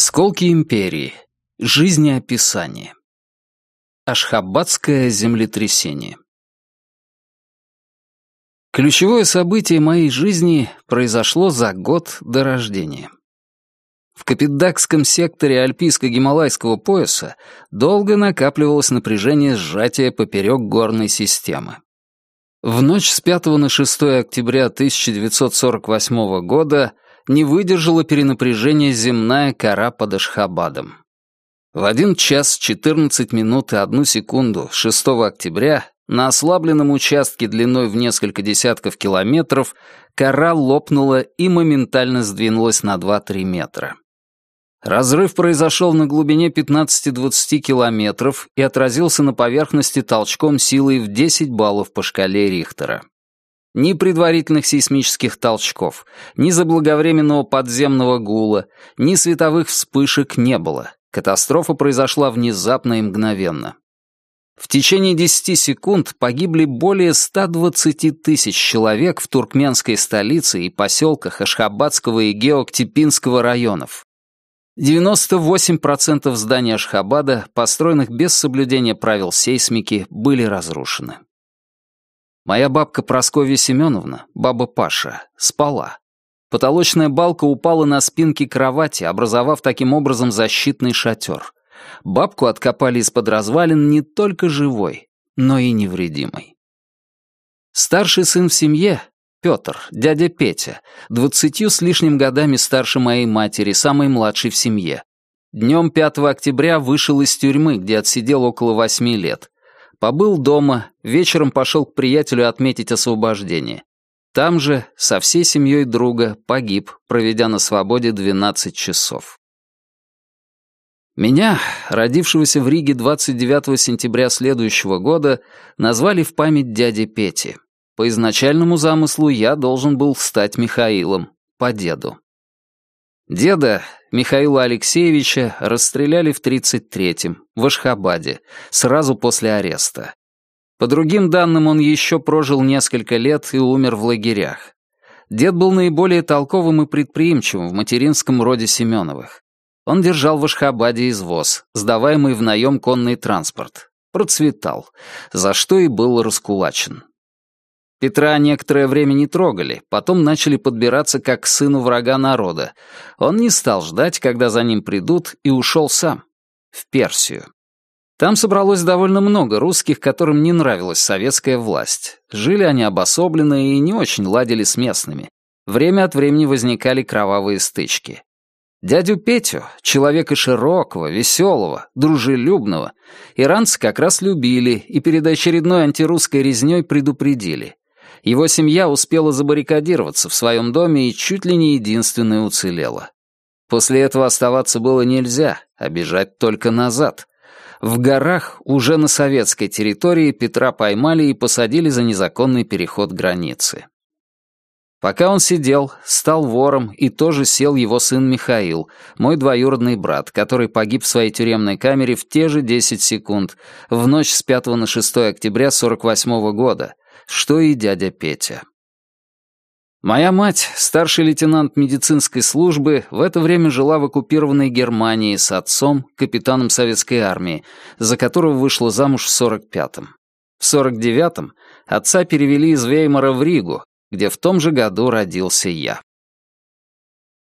Осколки империи. Жизнеописание. Ашхабадское землетрясение. Ключевое событие моей жизни произошло за год до рождения. В Капитдакском секторе Альпийско-Гималайского пояса долго накапливалось напряжение сжатия поперек горной системы. В ночь с 5 на 6 октября 1948 года не выдержала перенапряжения земная кора под Ашхабадом. В 1 час 14 минут и 1 секунду 6 октября на ослабленном участке длиной в несколько десятков километров кора лопнула и моментально сдвинулась на 2-3 метра. Разрыв произошел на глубине 15-20 километров и отразился на поверхности толчком силой в 10 баллов по шкале Рихтера. Ни предварительных сейсмических толчков, ни заблаговременного подземного гула, ни световых вспышек не было. Катастрофа произошла внезапно и мгновенно. В течение 10 секунд погибли более 120 тысяч человек в туркменской столице и поселках Ашхабадского и Геоктипинского районов. 98% зданий Ашхабада, построенных без соблюдения правил сейсмики, были разрушены. Моя бабка Прасковья Семеновна, баба Паша, спала. Потолочная балка упала на спинки кровати, образовав таким образом защитный шатер. Бабку откопали из-под развалин не только живой, но и невредимой. Старший сын в семье, Петр, дядя Петя, двадцатью с лишним годами старше моей матери, самый младший в семье. Днем 5 октября вышел из тюрьмы, где отсидел около восьми лет. Побыл дома, вечером пошел к приятелю отметить освобождение. Там же, со всей семьей друга, погиб, проведя на свободе 12 часов. Меня, родившегося в Риге 29 сентября следующего года, назвали в память дяди Пети. По изначальному замыслу я должен был стать Михаилом, по деду. Деда Михаила Алексеевича расстреляли в 33-м, в Ашхабаде, сразу после ареста. По другим данным, он еще прожил несколько лет и умер в лагерях. Дед был наиболее толковым и предприимчивым в материнском роде Семеновых. Он держал в Ашхабаде извоз, сдаваемый в наем конный транспорт. Процветал, за что и был раскулачен. Петра некоторое время не трогали, потом начали подбираться как к сыну врага народа. Он не стал ждать, когда за ним придут, и ушел сам. В Персию. Там собралось довольно много русских, которым не нравилась советская власть. Жили они обособленно и не очень ладили с местными. Время от времени возникали кровавые стычки. Дядю Петю, человека широкого, веселого, дружелюбного, иранцы как раз любили и перед очередной антирусской резней предупредили. Его семья успела забаррикадироваться в своем доме и чуть ли не единственная уцелела. После этого оставаться было нельзя, а бежать только назад. В горах, уже на советской территории, Петра поймали и посадили за незаконный переход границы. Пока он сидел, стал вором, и тоже сел его сын Михаил, мой двоюродный брат, который погиб в своей тюремной камере в те же 10 секунд, в ночь с 5 на 6 октября 48 года, что и дядя Петя. Моя мать, старший лейтенант медицинской службы, в это время жила в оккупированной Германии с отцом, капитаном советской армии, за которого вышла замуж в 45-м. В 49-м отца перевели из Веймара в Ригу, где в том же году родился я.